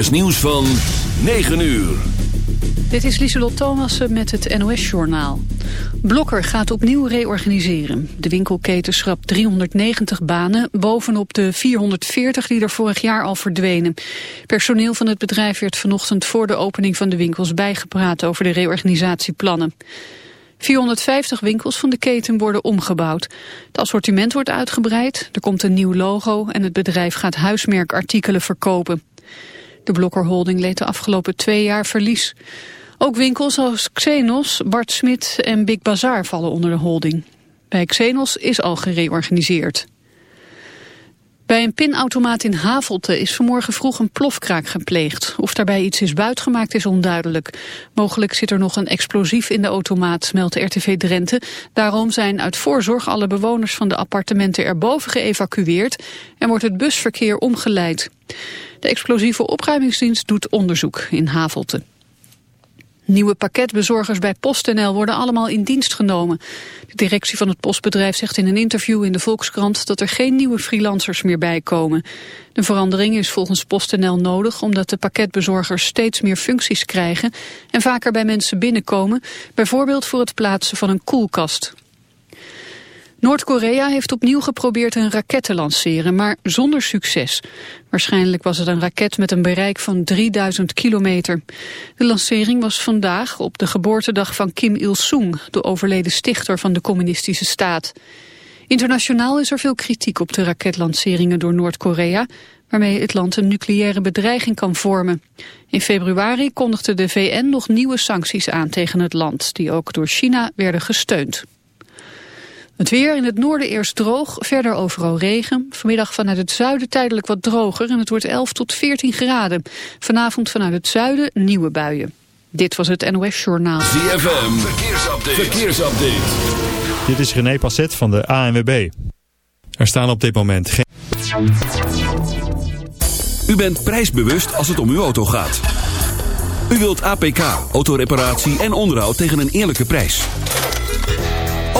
is nieuws van 9 uur. Dit is Lieselot Thomassen met het NOS-journaal. Blokker gaat opnieuw reorganiseren. De winkelketen schrapt 390 banen bovenop de 440 die er vorig jaar al verdwenen. Personeel van het bedrijf werd vanochtend voor de opening van de winkels bijgepraat over de reorganisatieplannen. 450 winkels van de keten worden omgebouwd. Het assortiment wordt uitgebreid, er komt een nieuw logo en het bedrijf gaat huismerkartikelen verkopen. De Blokker Holding leed de afgelopen twee jaar verlies. Ook winkels als Xenos, Bart Smit en Big Bazaar vallen onder de holding. Bij Xenos is al gereorganiseerd. Bij een pinautomaat in Havelte is vanmorgen vroeg een plofkraak gepleegd. Of daarbij iets is buitgemaakt is onduidelijk. Mogelijk zit er nog een explosief in de automaat, meldt RTV Drenthe. Daarom zijn uit voorzorg alle bewoners van de appartementen erboven geëvacueerd... en wordt het busverkeer omgeleid. De explosieve opruimingsdienst doet onderzoek in Havelte. Nieuwe pakketbezorgers bij PostNL worden allemaal in dienst genomen. De directie van het postbedrijf zegt in een interview in de Volkskrant dat er geen nieuwe freelancers meer bijkomen. De verandering is volgens PostNL nodig omdat de pakketbezorgers steeds meer functies krijgen en vaker bij mensen binnenkomen, bijvoorbeeld voor het plaatsen van een koelkast. Noord-Korea heeft opnieuw geprobeerd een raket te lanceren, maar zonder succes. Waarschijnlijk was het een raket met een bereik van 3000 kilometer. De lancering was vandaag op de geboortedag van Kim Il-sung, de overleden stichter van de communistische staat. Internationaal is er veel kritiek op de raketlanceringen door Noord-Korea, waarmee het land een nucleaire bedreiging kan vormen. In februari kondigde de VN nog nieuwe sancties aan tegen het land, die ook door China werden gesteund. Het weer in het noorden eerst droog, verder overal regen. Vanmiddag vanuit het zuiden tijdelijk wat droger en het wordt 11 tot 14 graden. Vanavond vanuit het zuiden nieuwe buien. Dit was het NOS Journaal. ZFM, verkeersupdate. verkeersupdate. Dit is René Passet van de ANWB. Er staan op dit moment geen... U bent prijsbewust als het om uw auto gaat. U wilt APK, autoreparatie en onderhoud tegen een eerlijke prijs.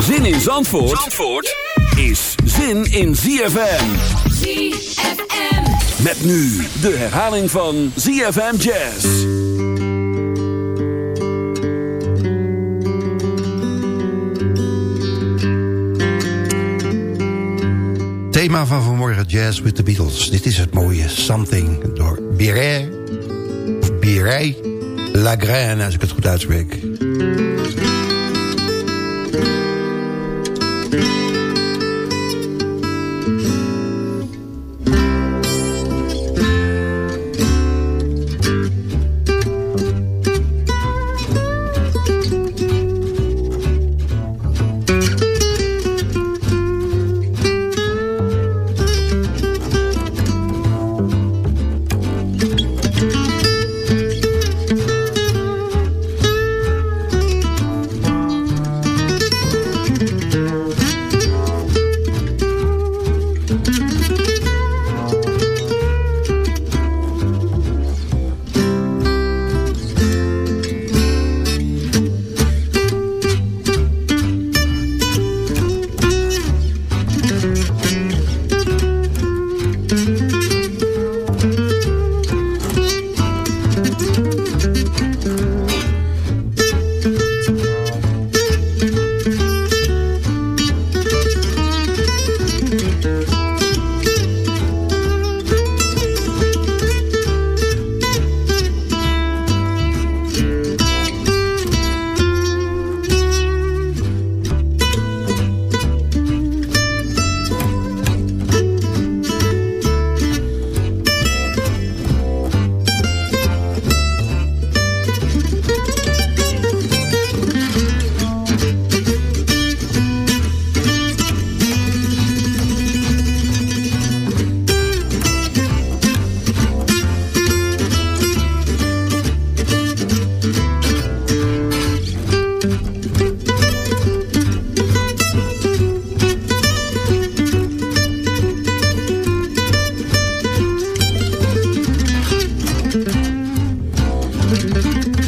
Zin in Zandvoort, Zandvoort is zin in ZFM. ZFM. Met nu de herhaling van ZFM Jazz. Thema van vanmorgen Jazz with the Beatles. Dit is het mooie Something door Biret, of Biret Lagraine, als ik het goed uitspreek. Música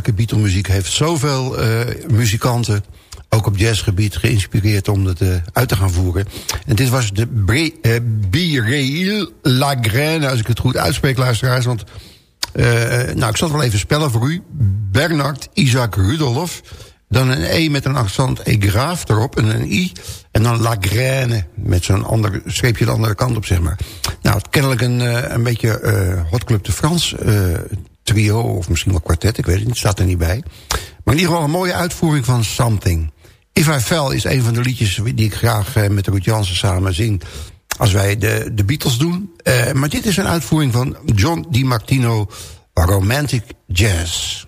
onsterfelijke Beatle-muziek heeft zoveel uh, muzikanten... ook op jazzgebied geïnspireerd om het uh, uit te gaan voeren. En dit was de uh, Lagraine, als ik het goed uitspreek, luisteraars. Want, nou, ik zal het wel even spellen voor u. Bernard Isaac Rudolf dan een E met een accent E graaf erop en een I. En dan La Graine met zo'n ander streepje de andere kant op, zeg maar. Nou, kennelijk een, een beetje uh, Hot Club de France trio of misschien wel kwartet, ik weet het niet, staat er niet bij. Maar in ieder geval een mooie uitvoering van Something. If I Fell is een van de liedjes die ik graag met Ruud Jansen samen zing... als wij de, de Beatles doen. maar dit is een uitvoering van John DiMartino, Romantic Jazz.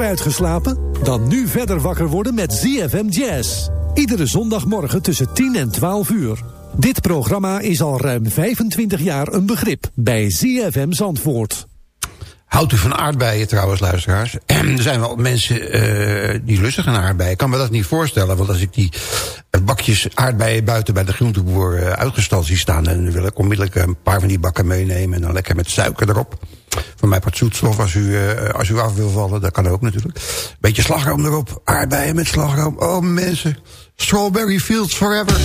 Uitgeslapen? Dan nu verder wakker worden met ZFM Jazz. Iedere zondagmorgen tussen 10 en 12 uur. Dit programma is al ruim 25 jaar een begrip bij ZFM Zandvoort. Houdt u van aardbeien trouwens, luisteraars? er zijn wel mensen uh, die lustig aan aardbeien. Ik kan me dat niet voorstellen, want als ik die uh, bakjes aardbeien buiten bij de groenteboer uh, uitgestald zie staan... dan wil ik onmiddellijk een paar van die bakken meenemen en dan lekker met suiker erop. Voor mij wat zoetstof als u, als u af wil vallen, dat kan ook natuurlijk. Beetje slagroom erop, aardbeien met slagroom. Oh mensen, strawberry fields forever.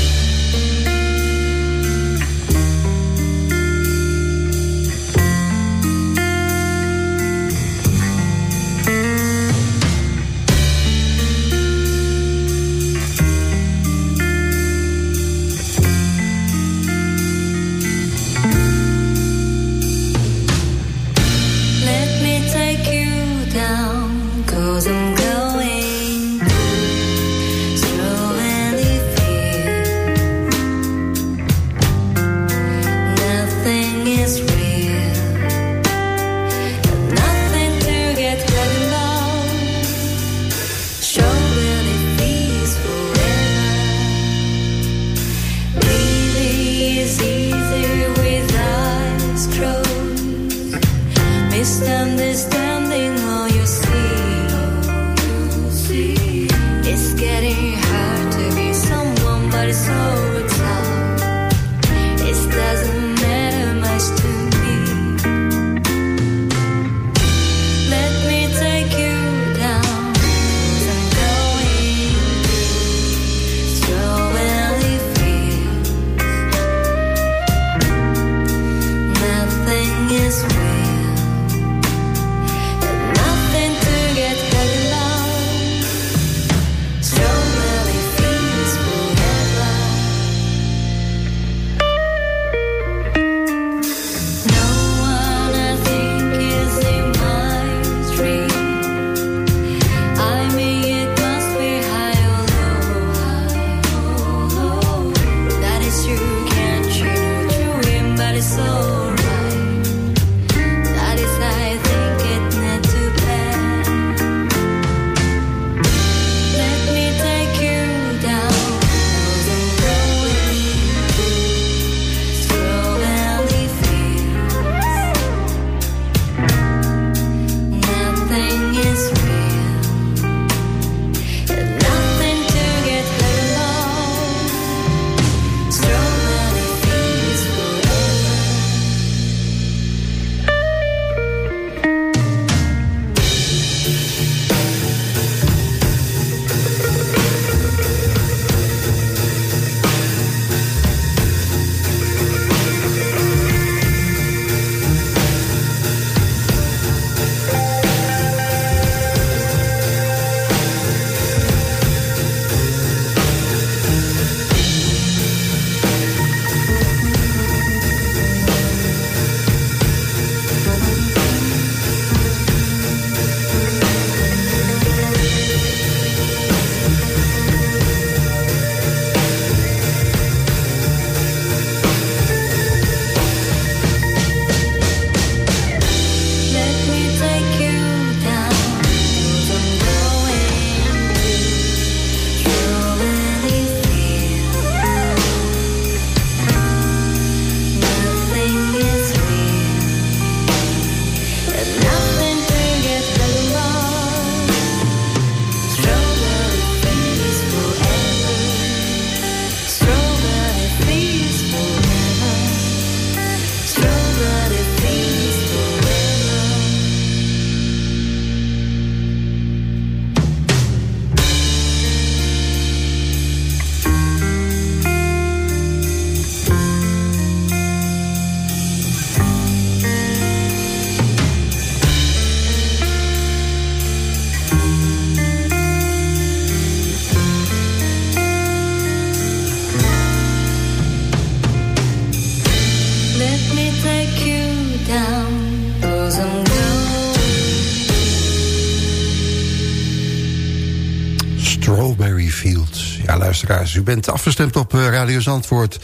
U bent afgestemd op eh, Radio Zandvoort.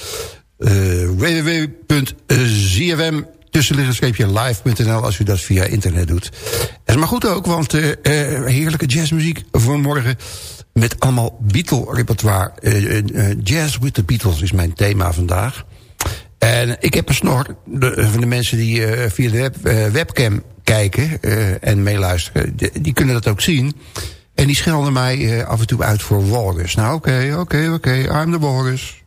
Uh, www.zfm live.nl als u dat via internet doet. Dat is maar goed ook, want uh, heerlijke jazzmuziek voor morgen... met allemaal Beatle-repertoire. jazz with the Beatles is mijn thema vandaag. En ik heb een snor de, van de mensen die via de web, webcam kijken en meeluisteren. Die, kunnen dat ook zien. En die schelden mij af en toe uit voor walrus. Nou oké, oké, oké, I'm the walrus.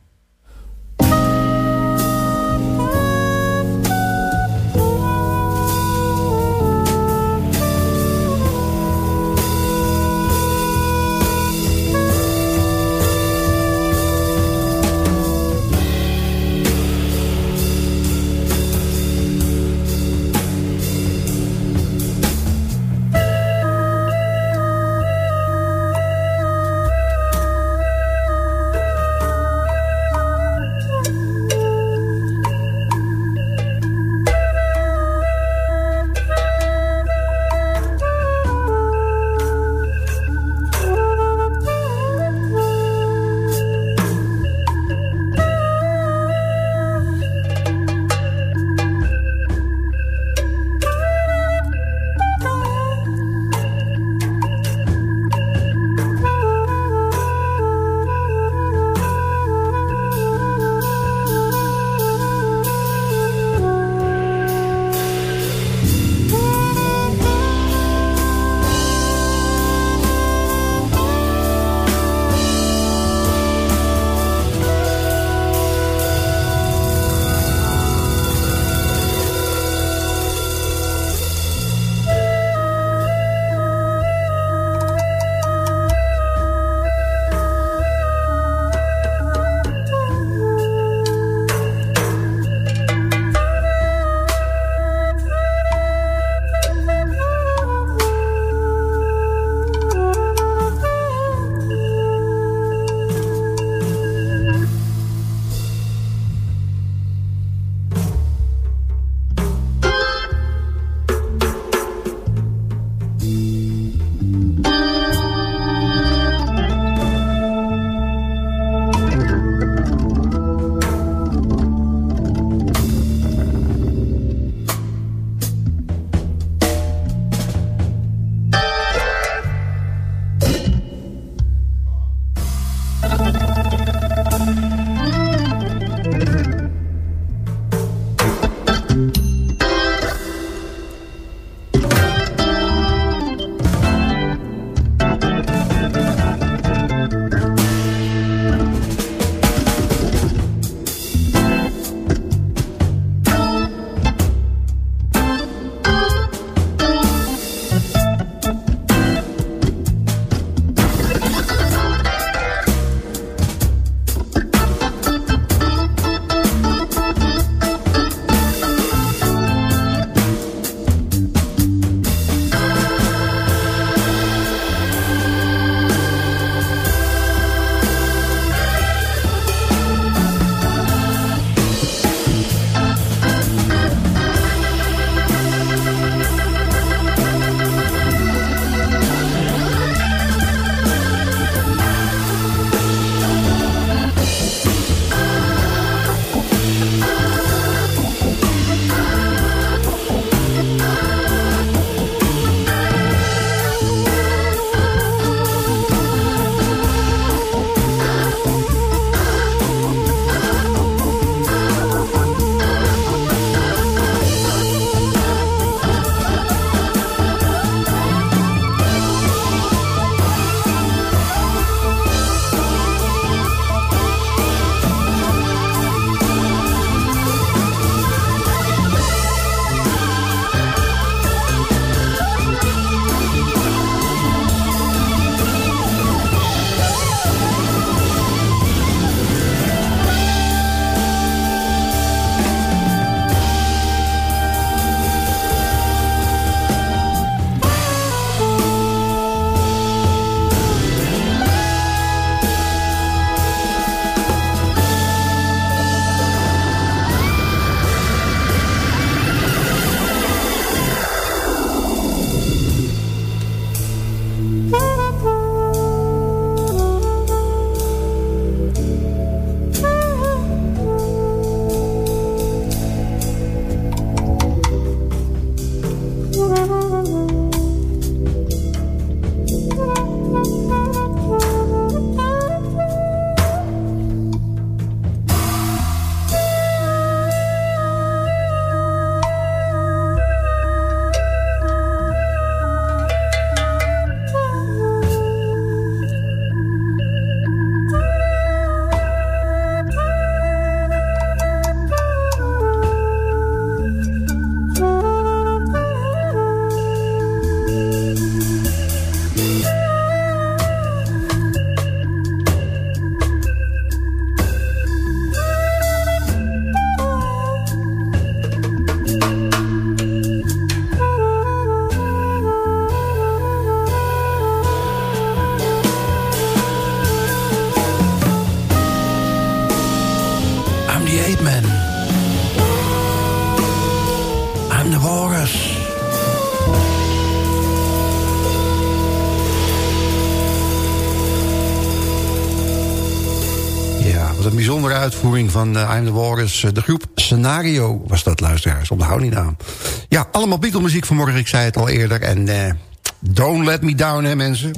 Bijzondere uitvoering van uh, I'm the Walrus. de groep Scenario was dat, luisteraars. Onthoud die naam. Ja, allemaal Beatle-muziek vanmorgen. Ik zei het al eerder. En don't let me down, hè mensen.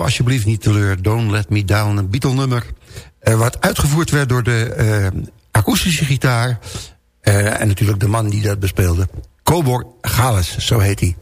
Alsjeblieft niet teleur. Don't Let Me Down, een Beatle-nummer. Uh, wat uitgevoerd werd door de uh, akoestische gitaar. Uh, en natuurlijk de man die dat bespeelde. Cobor Gales, zo heet hij.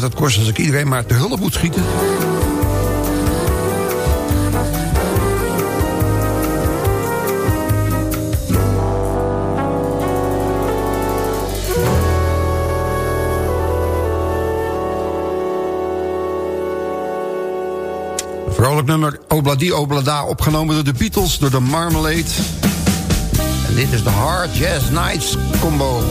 Wat het kost als ik iedereen maar te hulp moet schieten? Vrolijk nummer Obladi Oblada opgenomen door de Beatles, door de Marmalade. En dit is de Hard Jazz Nights combo.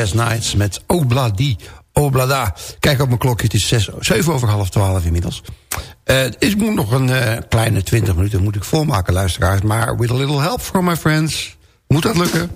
Jazz Nights met Obladi. Oblada. Kijk op mijn klokje, het is 6, 7 over half 12 inmiddels. Uh, ik moet nog een uh, kleine 20 minuten moet ik volmaken, luisteraars. Maar with a little help from my friends, moet dat lukken.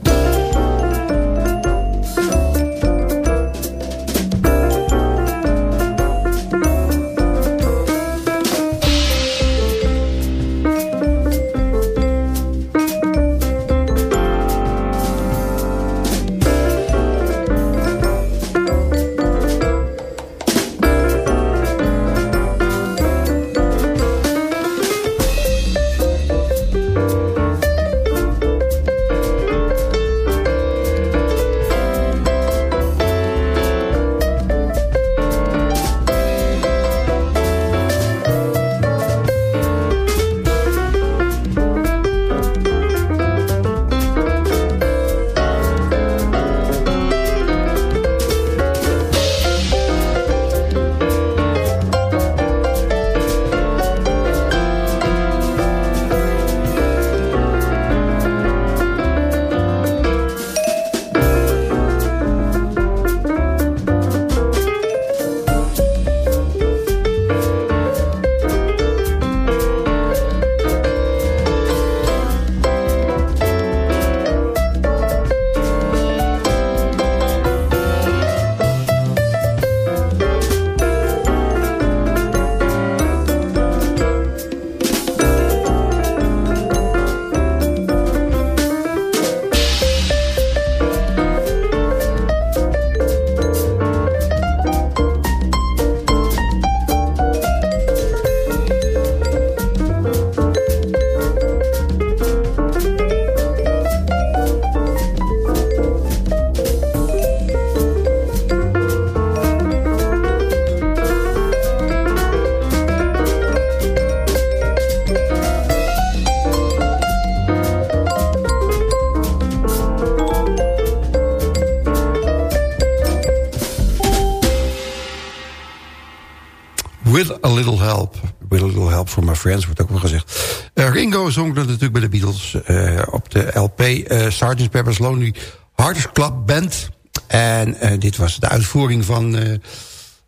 For My Friends, wordt ook wel gezegd. Uh, Ringo zong dat natuurlijk bij de Beatles uh, op de LP uh, Sgt. Pepper's Lonely Hearts Club Band. En dit was de uitvoering van...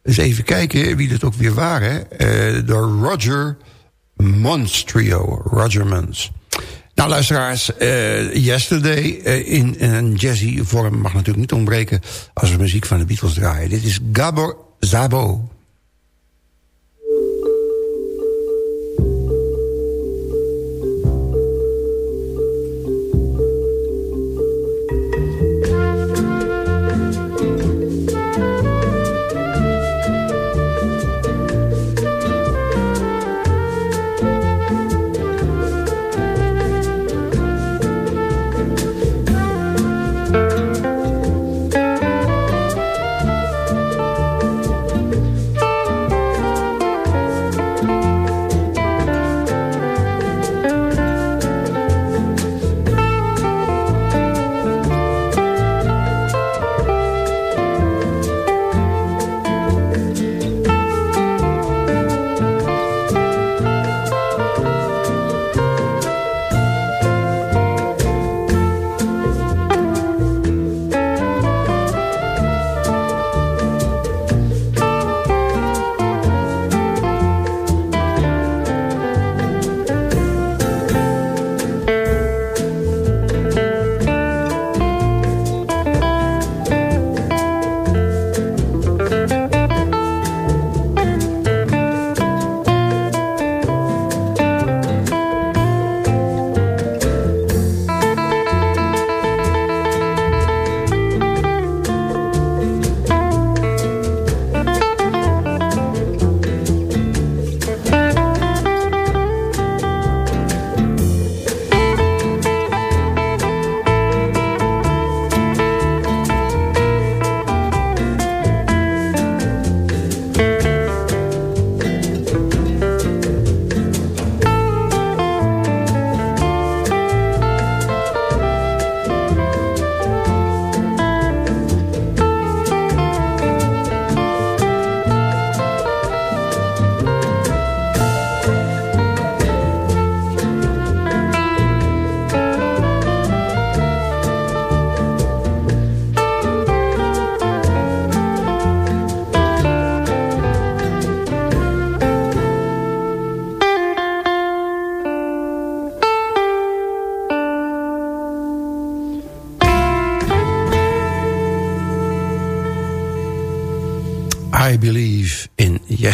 eens even kijken wie dat ook weer waren. de Roger Mons trio. Roger Mons. Nou, luisteraars, Yesterday in een jazzy vorm mag natuurlijk niet ontbreken... als we muziek van de Beatles draaien. Dit is Gabor Zabo.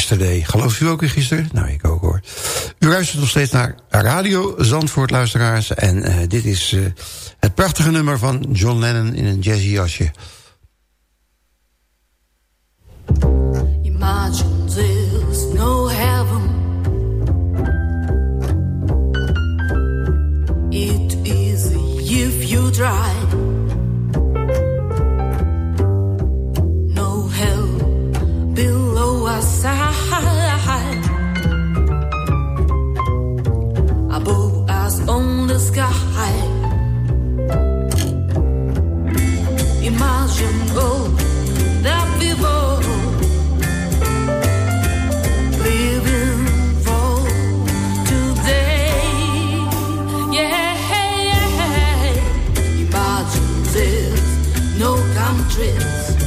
Yesterday. Gelooft u ook in gisteren? Nou, ik ook hoor. U luistert nog steeds naar Radio Zandvoort, luisteraars. En uh, dit is uh, het prachtige nummer van John Lennon in een jazzy jasje. Drift.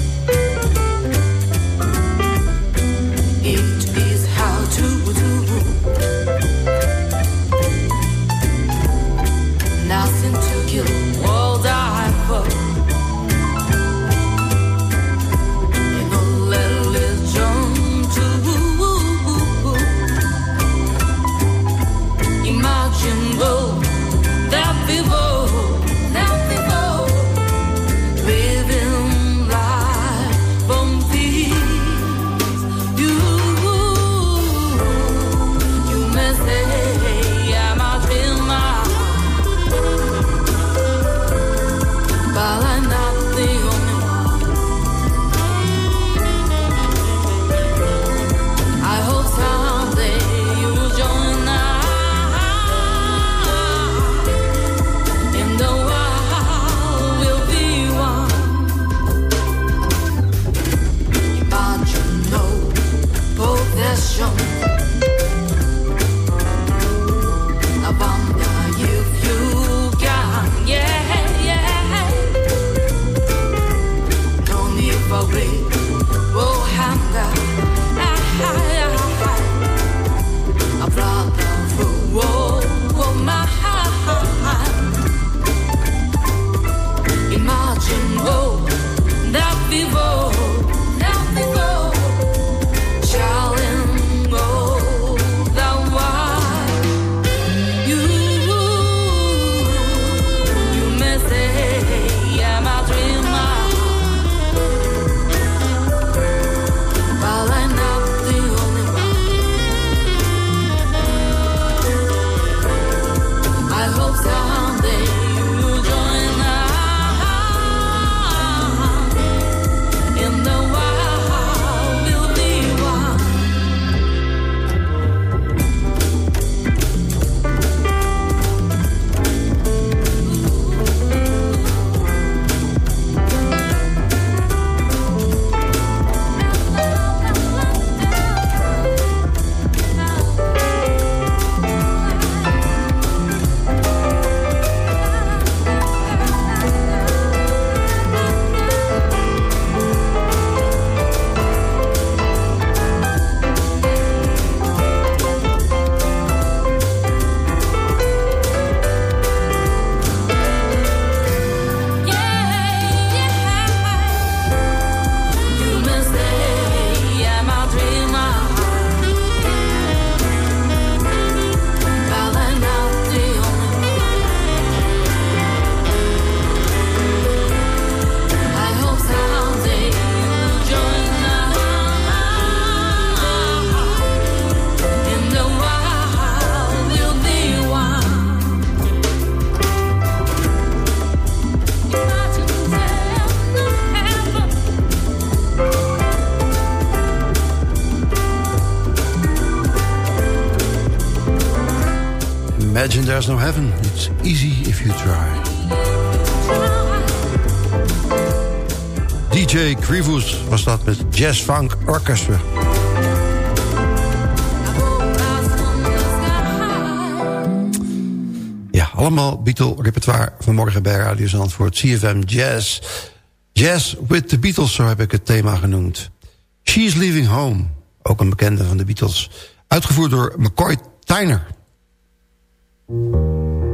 There's No Heaven. It's easy if you try. DJ Krivus was dat met Jazz Funk Orchestra. Ja, allemaal Beatle-repertoire vanmorgen bij Radio Zandvoort. CFM Jazz. Jazz with the Beatles, zo heb ik het thema genoemd. She's Leaving Home, ook een bekende van de Beatles. Uitgevoerd door McCoy Tyner. Música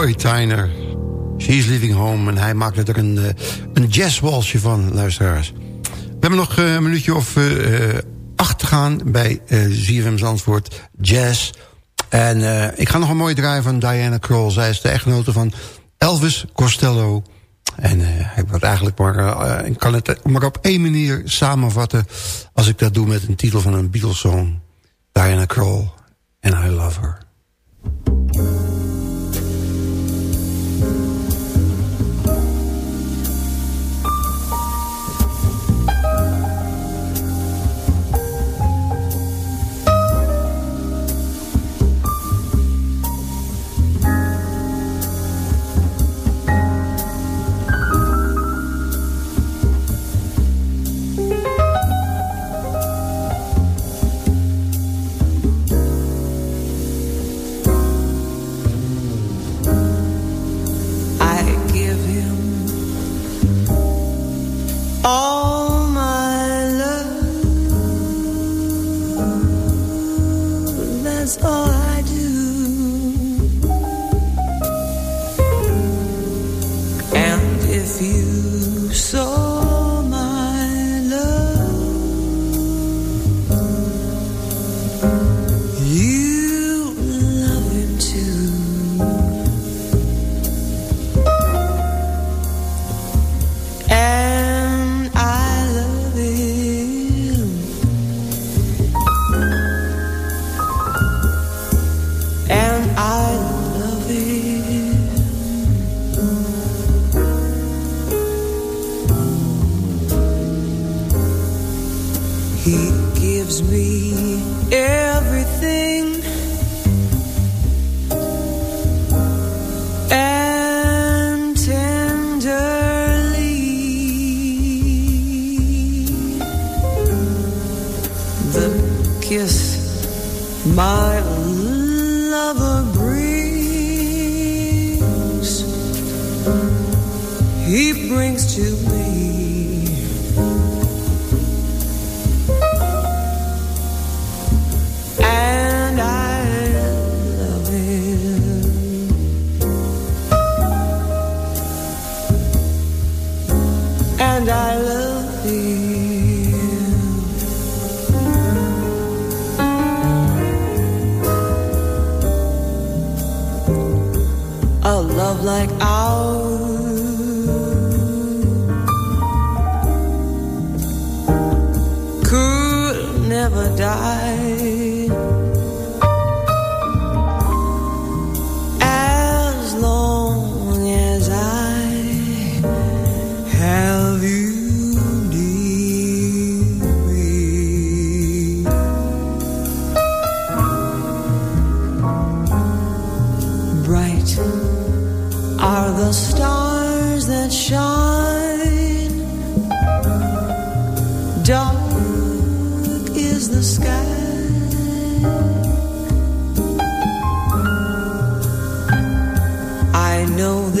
McCoy Tyner. She's Living Home. En hij maakte er een, uh, een jazzwalsje van, luisteraars. We hebben nog uh, een minuutje of uh, acht te gaan bij uh, Zandvoort Jazz. En ik ga nog een mooie draaien van Diana Kroll. Zij is de echtgenote van Elvis Costello. En hij wordt eigenlijk maar, ik kan het maar op één manier samenvatten... als ik dat doe met een titel van een Beatles song. Diana Kroll. And I love her.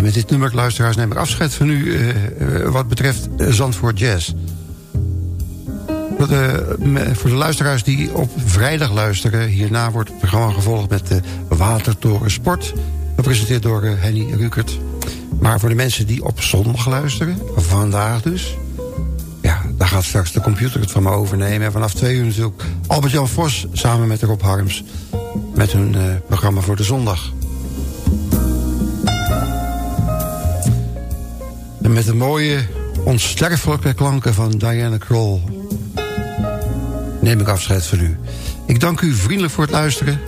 En met dit nummer, luisteraars, neem ik afscheid van u... Uh, wat betreft uh, Zandvoort Jazz. Voor de, luisteraars die op vrijdag luisteren... hierna wordt het programma gevolgd met de Watertoren Sport... gepresenteerd door Henny Rukert. Maar voor de mensen die op zondag luisteren, vandaag dus... ja, daar gaat straks de computer het van me overnemen. En vanaf twee uur natuurlijk Albert-Jan Vos samen met Rob Harms met hun programma voor de zondag. Met de mooie, onsterfelijke klanken van Diana Kroll... neem ik afscheid van u. Ik dank u vriendelijk voor het luisteren.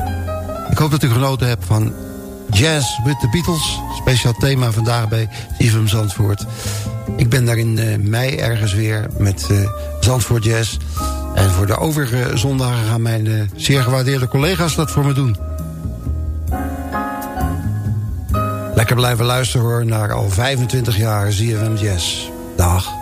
Ik hoop dat u genoten hebt van Jazz with the Beatles. Speciaal thema vandaag bij IFM Zandvoort. Ik ben daar in uh, mei ergens weer met uh, Zandvoort Jazz... En voor de overige zondagen gaan mijn uh, zeer gewaardeerde collega's dat voor me doen. Lekker blijven luisteren hoor naar al 25 jaar ZFM Jazz. Dag.